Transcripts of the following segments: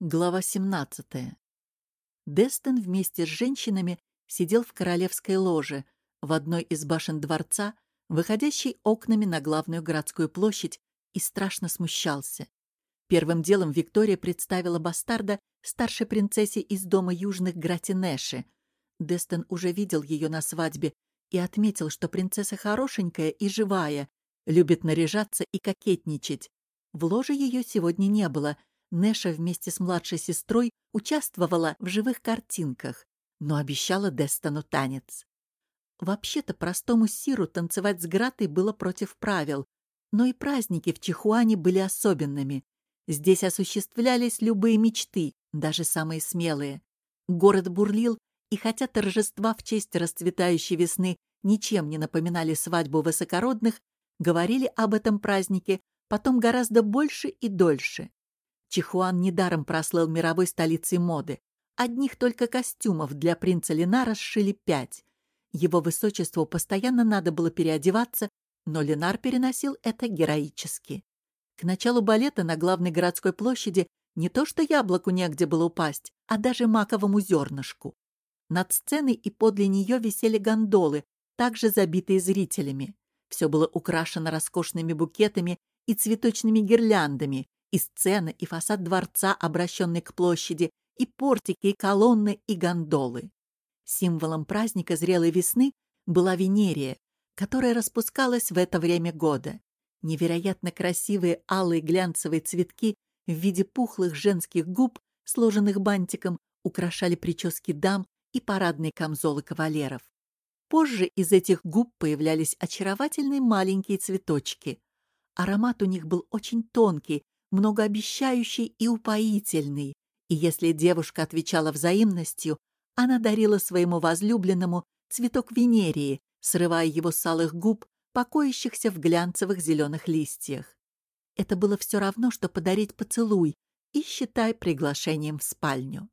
Глава 17. Дестон вместе с женщинами сидел в королевской ложе в одной из башен дворца, выходящей окнами на главную городскую площадь, и страшно смущался. Первым делом Виктория представила бастарда старшей принцессе из дома южных Гратинеши. Дестон уже видел ее на свадьбе и отметил, что принцесса хорошенькая и живая, любит наряжаться и кокетничать. В ложе ее сегодня не было — Нэша вместе с младшей сестрой участвовала в живых картинках, но обещала Дестону танец. Вообще-то простому Сиру танцевать с Гратой было против правил, но и праздники в Чихуане были особенными. Здесь осуществлялись любые мечты, даже самые смелые. Город бурлил, и хотя торжества в честь расцветающей весны ничем не напоминали свадьбу высокородных, говорили об этом празднике потом гораздо больше и дольше. Чихуан недаром прослыл мировой столицей моды. Одних только костюмов для принца Ленара сшили пять. Его высочеству постоянно надо было переодеваться, но Ленар переносил это героически. К началу балета на главной городской площади не то что яблоку негде было упасть, а даже маковому зернышку. Над сценой и подле нее висели гондолы, также забитые зрителями. Все было украшено роскошными букетами и цветочными гирляндами, и сцена, и фасад дворца, обращенный к площади, и портики, и колонны, и гондолы. Символом праздника зрелой весны была Венерия, которая распускалась в это время года. Невероятно красивые алые глянцевые цветки в виде пухлых женских губ, сложенных бантиком, украшали прически дам и парадные камзолы кавалеров. Позже из этих губ появлялись очаровательные маленькие цветочки. Аромат у них был очень тонкий, многообещающий и упоительный, и если девушка отвечала взаимностью, она дарила своему возлюбленному цветок венерии, срывая его с алых губ, покоящихся в глянцевых зеленых листьях. Это было все равно, что подарить поцелуй, и считай приглашением в спальню.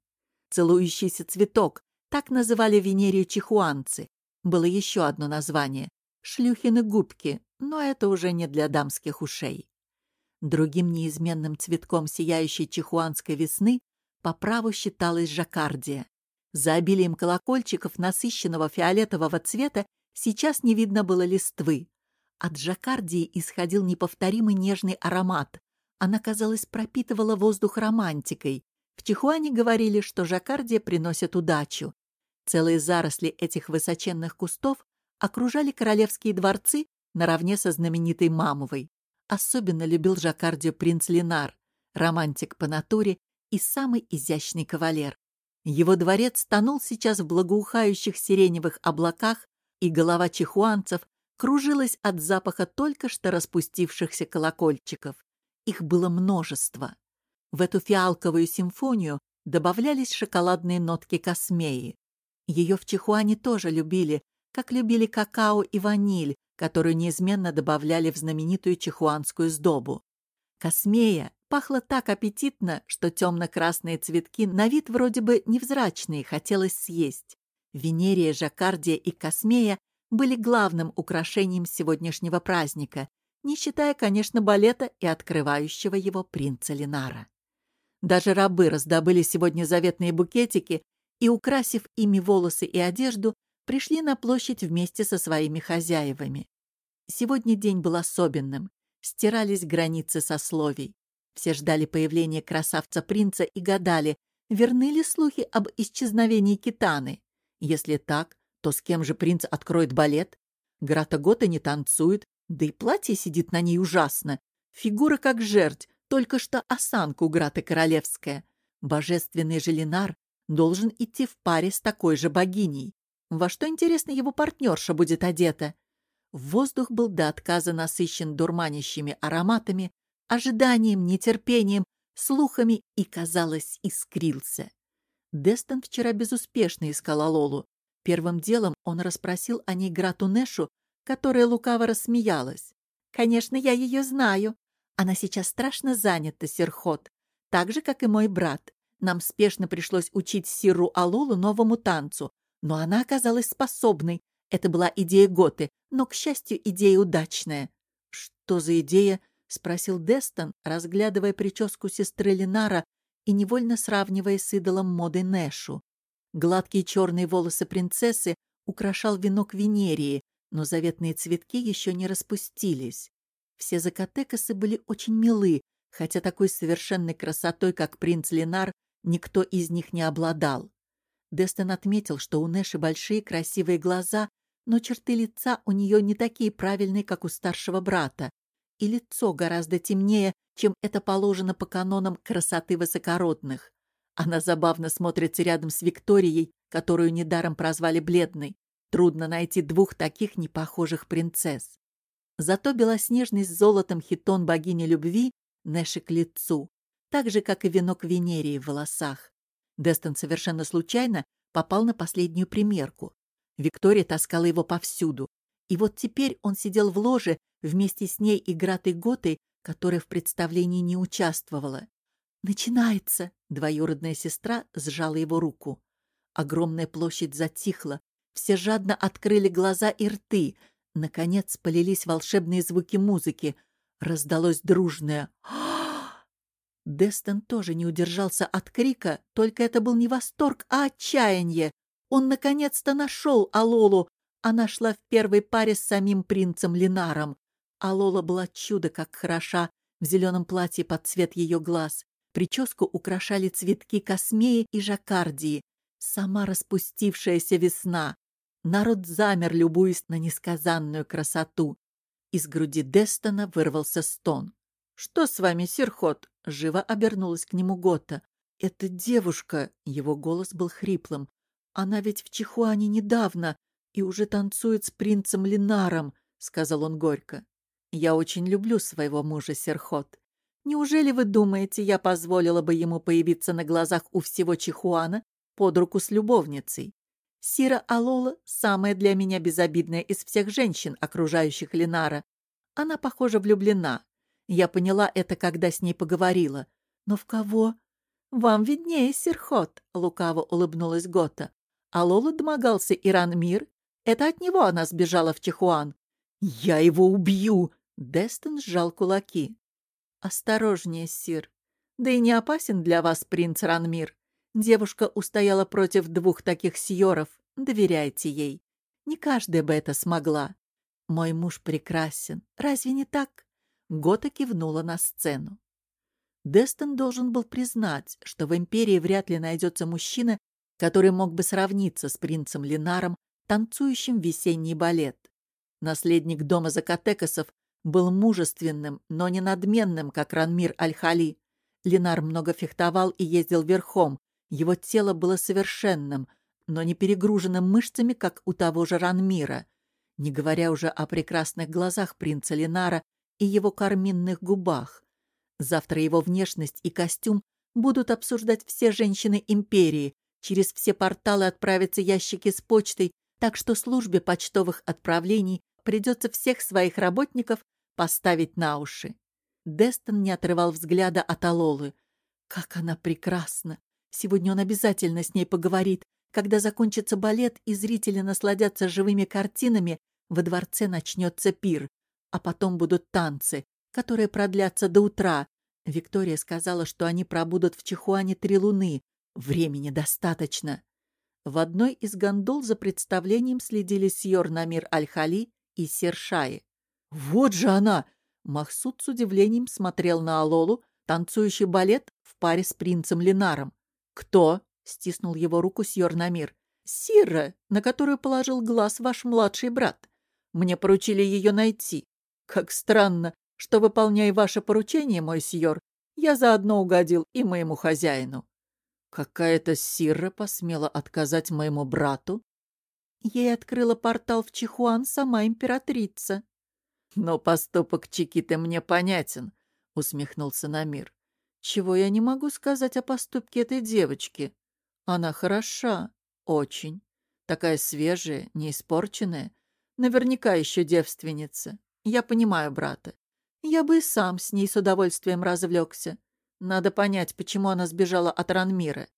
Целующийся цветок, так называли венерию чихуанцы. Было еще одно название — шлюхины губки, но это уже не для дамских ушей. Другим неизменным цветком сияющей чихуанской весны по праву считалась жаккардия. За обилием колокольчиков насыщенного фиолетового цвета сейчас не видно было листвы. От жаккардии исходил неповторимый нежный аромат. Она, казалось, пропитывала воздух романтикой. В Чихуане говорили, что жаккардия приносит удачу. Целые заросли этих высоченных кустов окружали королевские дворцы наравне со знаменитой Мамовой. Особенно любил Жаккардио принц Ленар, романтик по натуре и самый изящный кавалер. Его дворец тонул сейчас в благоухающих сиреневых облаках, и голова чихуанцев кружилась от запаха только что распустившихся колокольчиков. Их было множество. В эту фиалковую симфонию добавлялись шоколадные нотки космеи. Ее в Чихуане тоже любили, как любили какао и ваниль, которую неизменно добавляли в знаменитую чихуанскую сдобу. Космея пахла так аппетитно, что темно-красные цветки на вид вроде бы невзрачные, хотелось съесть. Венерия, жаккардия и космея были главным украшением сегодняшнего праздника, не считая, конечно, балета и открывающего его принца Ленара. Даже рабы раздобыли сегодня заветные букетики и, украсив ими волосы и одежду, пришли на площадь вместе со своими хозяевами. Сегодня день был особенным. Стирались границы сословий. Все ждали появления красавца-принца и гадали, верны ли слухи об исчезновении Китаны. Если так, то с кем же принц откроет балет? Грата Гота не танцует, да и платье сидит на ней ужасно. Фигура как жерть, только что осанка у Граты Королевская. Божественный Желинар должен идти в паре с такой же богиней. Во что, интересно, его партнерша будет одета? Воздух был до отказа насыщен дурманящими ароматами, ожиданием, нетерпением, слухами и, казалось, искрился. Дестон вчера безуспешно искал Алолу. Первым делом он расспросил о ней Грату Нэшу, которая лукаво рассмеялась. «Конечно, я ее знаю. Она сейчас страшно занята, Серхот, так же, как и мой брат. Нам спешно пришлось учить Сиру Алолу новому танцу, но она оказалась способной. Это была идея Готы, но, к счастью, идея удачная. «Что за идея?» — спросил Дестон, разглядывая прическу сестры Ленара и невольно сравнивая с идолом моды Нэшу. Гладкие черные волосы принцессы украшал венок Венерии, но заветные цветки еще не распустились. Все закатекасы были очень милы, хотя такой совершенной красотой, как принц Ленар, никто из них не обладал. Дестон отметил, что у Нэши большие красивые глаза, но черты лица у нее не такие правильные, как у старшего брата, и лицо гораздо темнее, чем это положено по канонам красоты высокородных. Она забавно смотрится рядом с Викторией, которую недаром прозвали бледной. Трудно найти двух таких непохожих принцесс. Зато белоснежный с золотом хитон богини любви Нэши к лицу, так же, как и венок Венерии в волосах. Дестон совершенно случайно попал на последнюю примерку. Виктория таскала его повсюду. И вот теперь он сидел в ложе вместе с ней и Гратой Готой, которая в представлении не участвовала. «Начинается!» — двоюродная сестра сжала его руку. Огромная площадь затихла. Все жадно открыли глаза и рты. Наконец полились волшебные звуки музыки. Раздалось дружное Дестон тоже не удержался от крика, только это был не восторг, а отчаяние. Он наконец-то нашел Алолу. Она шла в первой паре с самим принцем Линаром. Алола была чудо как хороша в зеленом платье под цвет ее глаз. Прическу украшали цветки космеи и жаккардии. Сама распустившаяся весна. Народ замер, любуясь на несказанную красоту. Из груди Дестона вырвался стон. «Что с вами, Сирхот?» — живо обернулась к нему Гота. «Это девушка!» — его голос был хриплым. «Она ведь в Чихуане недавно и уже танцует с принцем Линаром», — сказал он горько. «Я очень люблю своего мужа, Серхот. Неужели вы думаете, я позволила бы ему появиться на глазах у всего Чихуана под руку с любовницей? Сира Алола — самая для меня безобидная из всех женщин, окружающих Линара. Она, похоже, влюблена, я поняла это, когда с ней поговорила. Но в кого? Вам виднее, Серхот, лукаво улыбнулась Гота. А Лола домогался Иран Мир. Это от него она сбежала в Чихуан. Я его убью! Дестон сжал кулаки. Осторожнее, Сир. Да и не опасен для вас принц Ранмир. Девушка устояла против двух таких сьоров. Доверяйте ей. Не каждая бы это смогла. Мой муж прекрасен. Разве не так? Гота кивнула на сцену. Дестон должен был признать, что в Империи вряд ли найдется мужчина, который мог бы сравниться с принцем Линаром, танцующим весенний балет. Наследник дома Закатекасов был мужественным, но не надменным, как Ранмир Аль-Хали. Линар много фехтовал и ездил верхом. Его тело было совершенным, но не перегруженным мышцами, как у того же Ранмира. Не говоря уже о прекрасных глазах принца Линара и его карминных губах. Завтра его внешность и костюм будут обсуждать все женщины империи. Через все порталы отправятся ящики с почтой, так что службе почтовых отправлений придется всех своих работников поставить на уши. Дестон не отрывал взгляда от Алолы. Как она прекрасна! Сегодня он обязательно с ней поговорит. Когда закончится балет и зрители насладятся живыми картинами, во дворце начнется пир а потом будут танцы, которые продлятся до утра. Виктория сказала, что они пробудут в Чихуане три луны. Времени достаточно. В одной из гондол за представлением следили Сьор Намир Аль-Хали и Сершаи. «Вот же она!» Махсуд с удивлением смотрел на Алолу, танцующий балет в паре с принцем Ленаром. «Кто?» — стиснул его руку Сьор Намир. «Сира, на которую положил глаз ваш младший брат. Мне поручили ее найти. Как странно, что, выполняя ваше поручение, мой сьор, я заодно угодил и моему хозяину. Какая-то сирра посмела отказать моему брату? Ей открыла портал в Чихуан сама императрица. Но поступок Чикиты мне понятен, усмехнулся Намир. Чего я не могу сказать о поступке этой девочки? Она хороша, очень. Такая свежая, не испорченная. Наверняка еще девственница. Я понимаю брата. Я бы и сам с ней с удовольствием развлекся. Надо понять, почему она сбежала от Ранмира.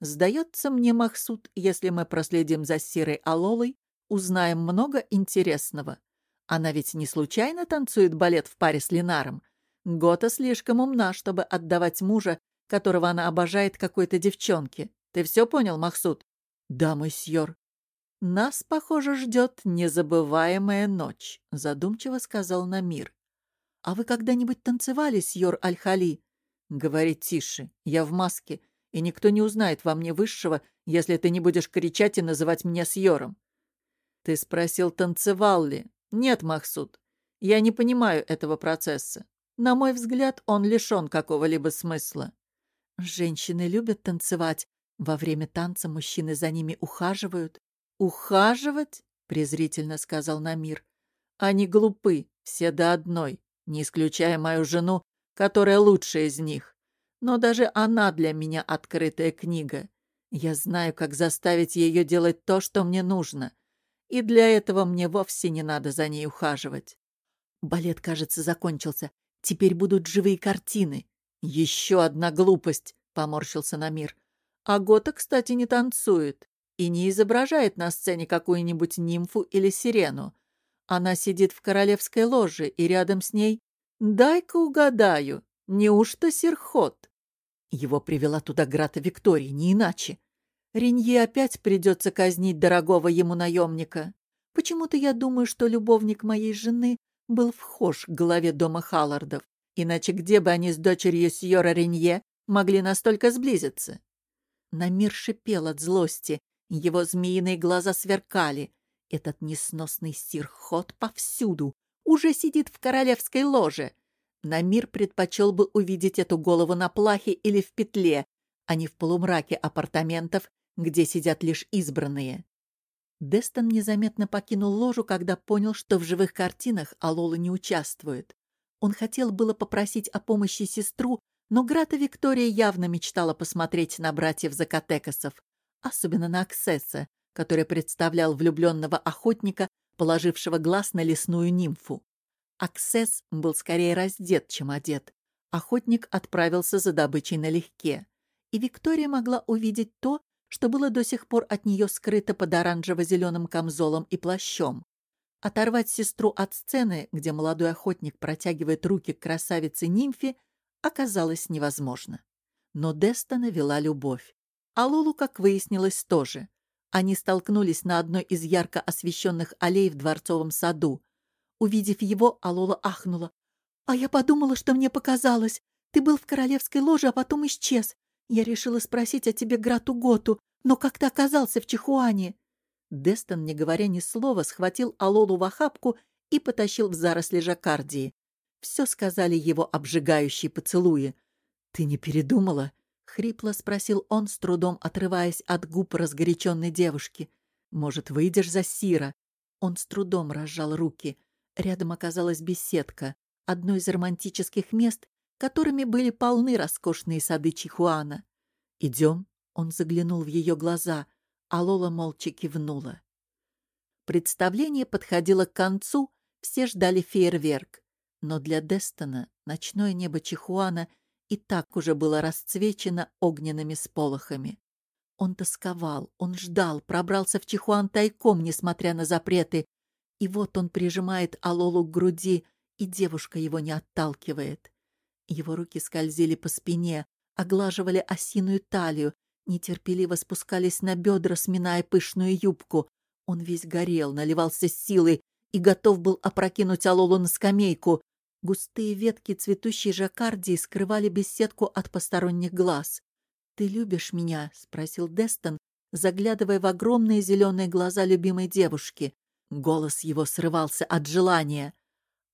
Сдается мне, Махсуд, если мы проследим за Сирой Алолой, узнаем много интересного. Она ведь не случайно танцует балет в паре с Ленаром. Гота слишком умна, чтобы отдавать мужа которого она обожает какой-то девчонке. Ты все понял, Махсуд? Да, мой сьор. Нас, похоже, ждет незабываемая ночь, задумчиво сказал Намир. А вы когда-нибудь танцевали, сьор Аль-Хали? Говори тише, я в маске, и никто не узнает во мне высшего, если ты не будешь кричать и называть меня сьором. Ты спросил, танцевал ли? Нет, Махсуд, я не понимаю этого процесса. На мой взгляд, он лишен какого-либо смысла. Женщины любят танцевать. Во время танца мужчины за ними ухаживают. «Ухаживать?» — презрительно сказал Намир. «Они глупы, все до одной, не исключая мою жену, которая лучшая из них. Но даже она для меня открытая книга. Я знаю, как заставить ее делать то, что мне нужно. И для этого мне вовсе не надо за ней ухаживать. Балет, кажется, закончился. Теперь будут живые картины. Еще одна глупость, поморщился Намир. А Гота, кстати, не танцует и не изображает на сцене какую-нибудь нимфу или сирену. Она сидит в королевской ложе, и рядом с ней... Дай-ка угадаю, неужто Серхот? Его привела туда Грата Виктория, не иначе. Ренье опять придется казнить дорогого ему наемника. Почему-то я думаю, что любовник моей жены был вхож к главе дома Халлардов. Иначе где бы они с дочерью Сьора Ренье могли настолько сблизиться? Намир шипел от злости, его змеиные глаза сверкали. Этот несносный сирхот повсюду, уже сидит в королевской ложе. Намир предпочел бы увидеть эту голову на плахе или в петле, а не в полумраке апартаментов, где сидят лишь избранные. Дестон незаметно покинул ложу, когда понял, что в живых картинах Алола не участвует. Он хотел было попросить о помощи сестру, но Грата Виктория явно мечтала посмотреть на братьев Закатекасов, особенно на Аксесса, который представлял влюбленного охотника, положившего глаз на лесную нимфу. Аксесс был скорее раздет, чем одет. Охотник отправился за добычей налегке, и Виктория могла увидеть то, что было до сих пор от нее скрыто под оранжево-зеленым камзолом и плащом. Оторвать сестру от сцены, где молодой охотник протягивает руки к красавице-нимфе, оказалось невозможно. Но Дестона вела любовь. А Лулу, как выяснилось, тоже. Они столкнулись на одной из ярко освещенных аллей в дворцовом саду. Увидев его, Алола ахнула. «А я подумала, что мне показалось. Ты был в королевской ложе, а потом исчез. Я решила спросить о тебе Грату Готу, но как ты оказался в Чихуане?» Дестон, не говоря ни слова, схватил Алолу в охапку и потащил в заросли жаккардии. Все сказали его обжигающие поцелуи. «Ты не передумала?» — хрипло спросил он, с трудом отрываясь от губ разгоряченной девушки. «Может, выйдешь за Сира?» Он с трудом разжал руки. Рядом оказалась беседка, одно из романтических мест, которыми были полны роскошные сады Чихуана. «Идем?» — он заглянул в ее глаза, а Лола молча кивнула. Представление подходило к концу, все ждали фейерверк. Но для Дестона ночное небо Чихуана и так уже было расцвечено огненными сполохами. Он тосковал, он ждал, пробрался в Чихуан тайком, несмотря на запреты. И вот он прижимает Алолу к груди, и девушка его не отталкивает. Его руки скользили по спине, оглаживали осиную талию, нетерпеливо спускались на бедра, сминая пышную юбку. Он весь горел, наливался силой и готов был опрокинуть Алолу на скамейку. Густые ветки цветущей жаккардии скрывали беседку от посторонних глаз. «Ты любишь меня?» — спросил Дестон, заглядывая в огромные зеленые глаза любимой девушки. Голос его срывался от желания.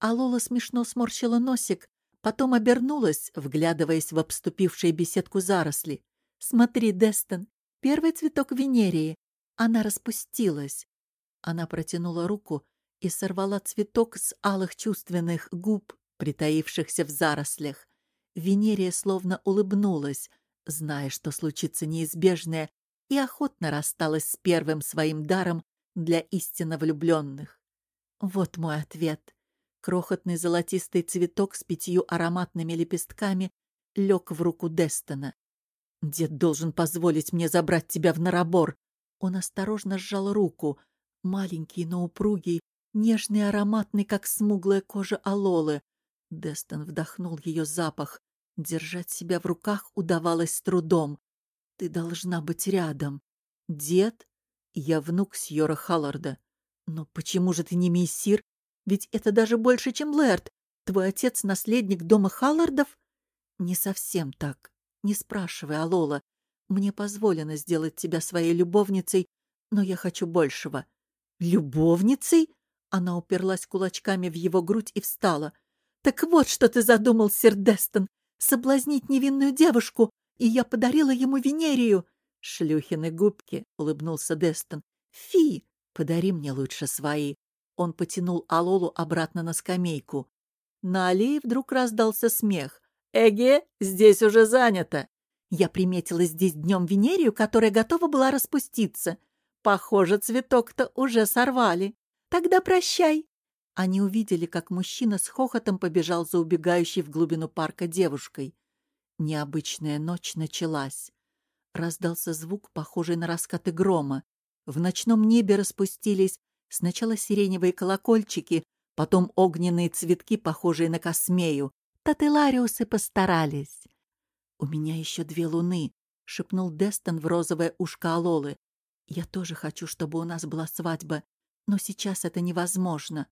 Алола смешно сморщила носик, Потом обернулась, вглядываясь в обступившие беседку заросли. «Смотри, Дестон, первый цветок Венерии. Она распустилась». Она протянула руку и сорвала цветок с алых чувственных губ, притаившихся в зарослях. Венерия словно улыбнулась, зная, что случится неизбежное, и охотно рассталась с первым своим даром для истинно влюбленных. Вот мой ответ. Крохотный золотистый цветок с пятью ароматными лепестками лег в руку Дестона. «Дед должен позволить мне забрать тебя в Нарабор». Он осторожно сжал руку. Маленький, но упругий, нежный ароматный, как смуглая кожа Алолы. Дестон вдохнул ее запах. Держать себя в руках удавалось с трудом. Ты должна быть рядом. Дед? Я внук Сьора Халларда. Но почему же ты не мессир? Ведь это даже больше, чем Лэрд. Твой отец — наследник дома Халлардов? Не совсем так. Не спрашивай, Алола. Мне позволено сделать тебя своей любовницей, но я хочу большего. Любовницей? Она уперлась кулачками в его грудь и встала. Так вот, что ты задумал, сир Дестон. Соблазнить невинную девушку, и я подарила ему Венерию. Шлюхины губки, улыбнулся Дестон. Фи, подари мне лучше свои. Он потянул Алолу обратно на скамейку. На аллее вдруг раздался смех. «Эге, здесь уже занято!» Я приметила здесь днем Венерию, которая готова была распуститься. Похоже, цветок-то уже сорвали. Тогда прощай. Они увидели, как мужчина с хохотом побежал за убегающей в глубину парка девушкой. Необычная ночь началась. Раздался звук, похожий на раскаты грома. В ночном небе распустились сначала сиреневые колокольчики, потом огненные цветки, похожие на космею. Тателариусы постарались. «У меня еще две луны», — шепнул Дестон в розовое ушко Алолы. «Я тоже хочу, чтобы у нас была свадьба, но сейчас это невозможно.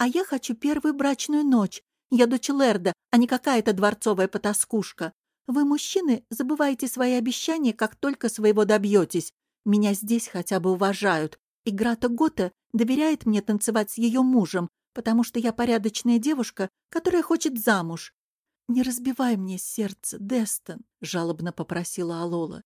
А я хочу первую брачную ночь. Я дочь Лерда, а не какая-то дворцовая потаскушка. Вы, мужчины, забываете свои обещания, как только своего добьетесь. Меня здесь хотя бы уважают. И Грата Гота доверяет мне танцевать с ее мужем, потому что я порядочная девушка, которая хочет замуж. «Не разбивай мне сердце, Дестон», — жалобно попросила Алола.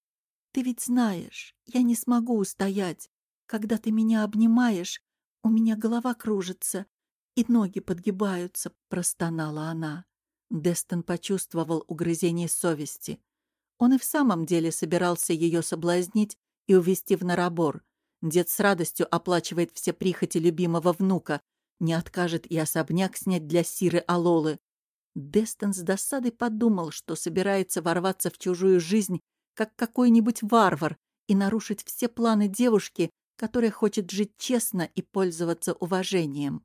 «Ты ведь знаешь, я не смогу устоять. Когда ты меня обнимаешь, у меня голова кружится, и ноги подгибаются», — простонала она. Дестон почувствовал угрызение совести. Он и в самом деле собирался ее соблазнить и увести в Нарабор. Дед с радостью оплачивает все прихоти любимого внука, не откажет и особняк снять для Сиры Алолы. Дестон с досадой подумал, что собирается ворваться в чужую жизнь, как какой-нибудь варвар, и нарушить все планы девушки, которая хочет жить честно и пользоваться уважением.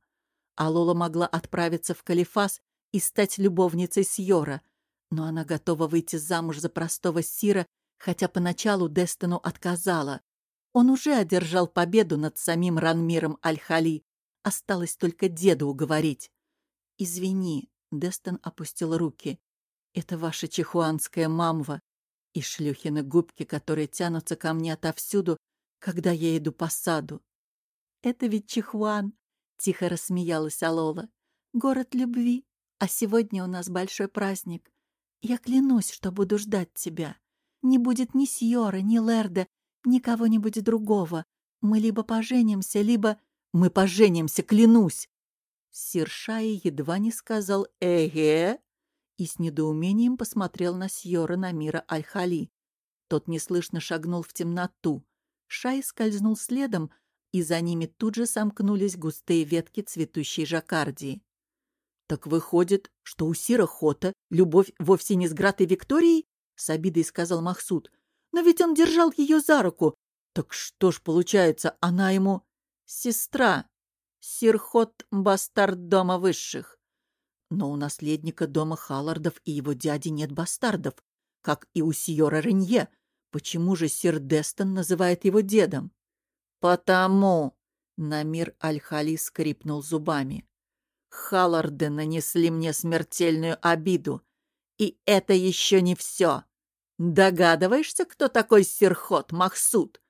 А Лола могла отправиться в Калифас и стать любовницей Сьора, но она готова выйти замуж за простого Сира, хотя поначалу Дестону отказала. Он уже одержал победу над самим Ранмиром Аль-Хали. Осталось только деду уговорить. «Извини, Дестон опустил руки. «Это ваша чихуанская мамва и шлюхины губки, которые тянутся ко мне отовсюду, когда я иду по саду». «Это ведь Чихуан!» — тихо рассмеялась Алола. «Город любви, а сегодня у нас большой праздник. Я клянусь, что буду ждать тебя. Не будет ни Сьора, ни Лерда, ни кого-нибудь другого. Мы либо поженимся, либо...» «Мы поженимся, клянусь!» Сир Шаи едва не сказал «Эге» и с недоумением посмотрел на Сьора Намира Аль-Хали. Тот неслышно шагнул в темноту. Шай скользнул следом, и за ними тут же сомкнулись густые ветки цветущей жаккардии. «Так выходит, что у Сира Хота любовь вовсе не с Гратой Викторией?» — с обидой сказал Махсуд. «Но ведь он держал ее за руку. Так что ж, получается, она ему сестра?» Сирхот — бастард дома высших. Но у наследника дома Халлардов и его дяди нет бастардов, как и у сьора Ренье. Почему же сир Дестон называет его дедом? «Потому!» — Намир Аль-Хали скрипнул зубами. «Халларды нанесли мне смертельную обиду, и это еще не все. Догадываешься, кто такой Сирхот Махсуд?»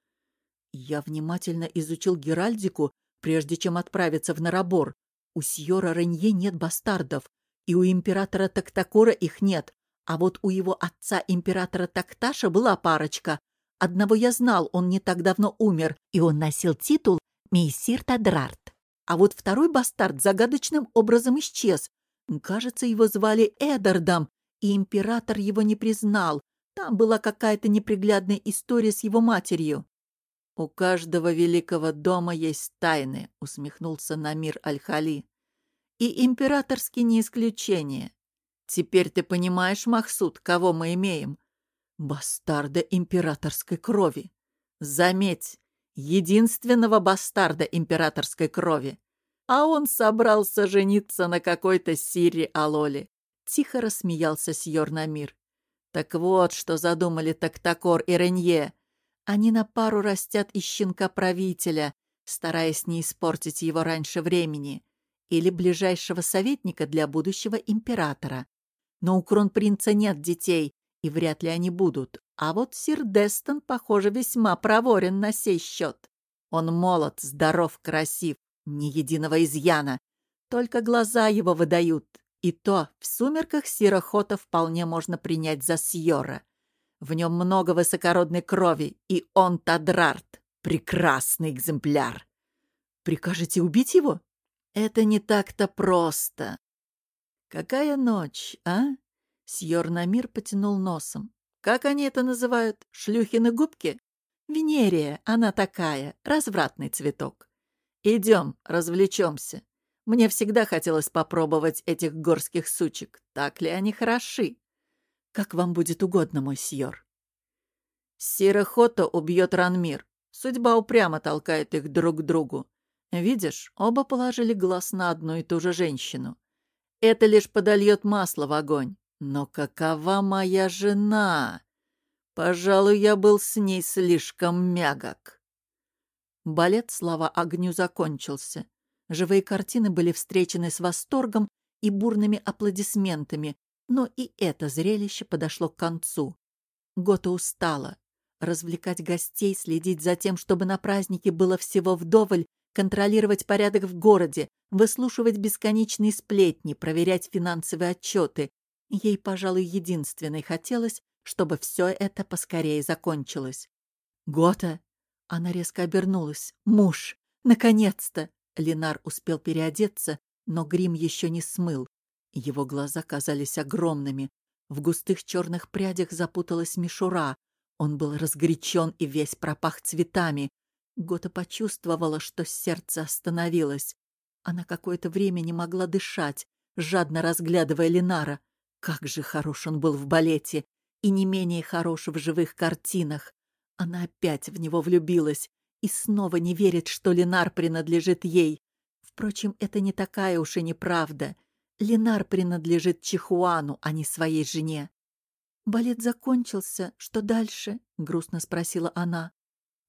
Я внимательно изучил Геральдику прежде чем отправиться в Нарабор. У Сьора Ренье нет бастардов, и у императора Тактакора их нет, а вот у его отца императора Такташа была парочка. Одного я знал, он не так давно умер, и он носил титул Мейсир Тадрарт. А вот второй бастард загадочным образом исчез. Кажется, его звали Эдардом, и император его не признал. Там была какая-то неприглядная история с его матерью. «У каждого великого дома есть тайны», — усмехнулся Намир Аль-Хали. «И императорский не исключение. Теперь ты понимаешь, Махсуд, кого мы имеем? Бастарда императорской крови. Заметь, единственного бастарда императорской крови. А он собрался жениться на какой-то Сире Алоле. Тихо рассмеялся Сьор Намир. Так вот, что задумали Тактакор и Ренье. Они на пару растят из щенка правителя, стараясь не испортить его раньше времени, или ближайшего советника для будущего императора. Но у кронпринца нет детей, и вряд ли они будут. А вот сир Дестон, похоже, весьма проворен на сей счет. Он молод, здоров, красив, ни единого изъяна. Только глаза его выдают. И то в сумерках Сирохота вполне можно принять за Сьора. В нем много высокородной крови, и он Тадрарт. Прекрасный экземпляр. Прикажете убить его? Это не так-то просто. Какая ночь, а? Сьор Намир потянул носом. Как они это называют? Шлюхины губки? Венерия, она такая, развратный цветок. Идем, развлечемся. Мне всегда хотелось попробовать этих горских сучек. Так ли они хороши? Как вам будет угодно, мой сьор. Сирохото убьет Ранмир. Судьба упрямо толкает их друг к другу. Видишь, оба положили глаз на одну и ту же женщину. Это лишь подольет масло в огонь. Но какова моя жена? Пожалуй, я был с ней слишком мягок. Балет «Слава огню» закончился. Живые картины были встречены с восторгом и бурными аплодисментами, но и это зрелище подошло к концу. Гота устала. Развлекать гостей, следить за тем, чтобы на празднике было всего вдоволь, контролировать порядок в городе, выслушивать бесконечные сплетни, проверять финансовые отчеты. Ей, пожалуй, единственной хотелось, чтобы все это поскорее закончилось. «Гота!» Она резко обернулась. «Муж! Наконец-то!» Ленар успел переодеться, но грим еще не смыл. Его глаза казались огромными. В густых черных прядях запуталась мишура. Он был разгорячен и весь пропах цветами. Гота почувствовала, что сердце остановилось. Она какое-то время не могла дышать, жадно разглядывая Ленара. Как же хорош он был в балете! и не менее хорош в живых картинах. Она опять в него влюбилась и снова не верит, что Ленар принадлежит ей. Впрочем, это не такая уж и неправда. Ленар принадлежит Чихуану, а не своей жене. «Балет закончился. Что дальше?» — грустно спросила она.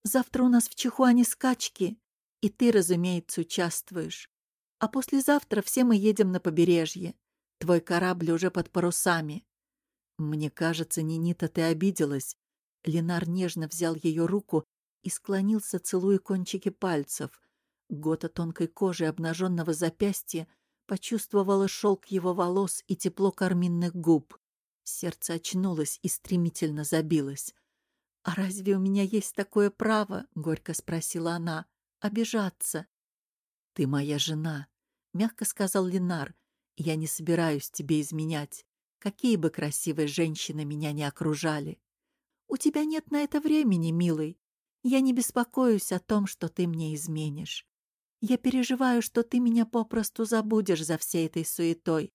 «Завтра у нас в Чихуане скачки, и ты, разумеется, участвуешь. А послезавтра все мы едем на побережье. Твой корабль уже под парусами. «Мне кажется, Нинита, ты обиделась». Ленар нежно взял ее руку и склонился, целуя кончики пальцев. Гота тонкой кожи обнаженного запястья почувствовала шелк его волос и тепло карминных губ. Сердце очнулось и стремительно забилось. «А разве у меня есть такое право?» — горько спросила она. «Обижаться». «Ты моя жена», — мягко сказал Ленар. «Я не собираюсь тебе изменять какие бы красивые женщины меня не окружали. У тебя нет на это времени, милый. Я не беспокоюсь о том, что ты мне изменишь. Я переживаю, что ты меня попросту забудешь за всей этой суетой.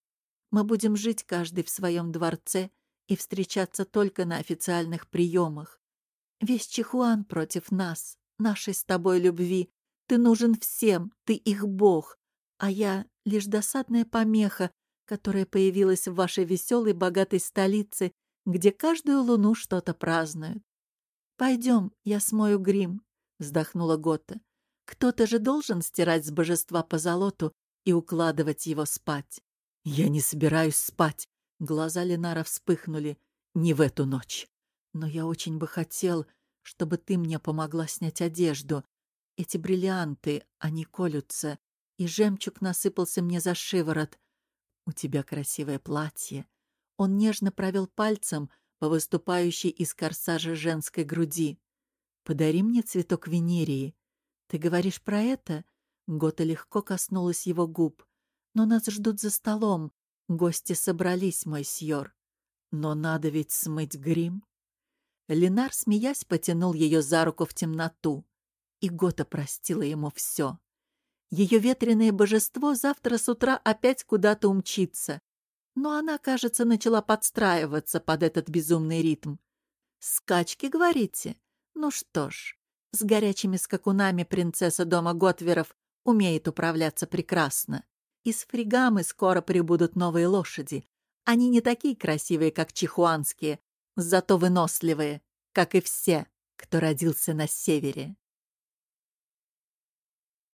Мы будем жить каждый в своем дворце и встречаться только на официальных приемах. Весь Чихуан против нас, нашей с тобой любви. Ты нужен всем, ты их бог, а я — лишь досадная помеха, которая появилась в вашей веселой, богатой столице, где каждую луну что-то празднуют. «Пойдем, я смою грим», — вздохнула Гота. «Кто-то же должен стирать с божества по золоту и укладывать его спать». «Я не собираюсь спать», — глаза Ленара вспыхнули. «Не в эту ночь. Но я очень бы хотел, чтобы ты мне помогла снять одежду. Эти бриллианты, они колются, и жемчуг насыпался мне за шиворот. «У тебя красивое платье». Он нежно провел пальцем по выступающей из корсажа женской груди. «Подари мне цветок Венерии. Ты говоришь про это?» Гота легко коснулась его губ. «Но нас ждут за столом. Гости собрались, мой сьор. Но надо ведь смыть грим». Ленар, смеясь, потянул ее за руку в темноту. И Гота простила ему все. Ее ветреное божество завтра с утра опять куда-то умчится. Но она, кажется, начала подстраиваться под этот безумный ритм. «Скачки, говорите? Ну что ж, с горячими скакунами принцесса дома Готверов умеет управляться прекрасно. Из фригамы скоро прибудут новые лошади, Они не такие красивые, как чихуанские, зато выносливые, как и все, кто родился на севере.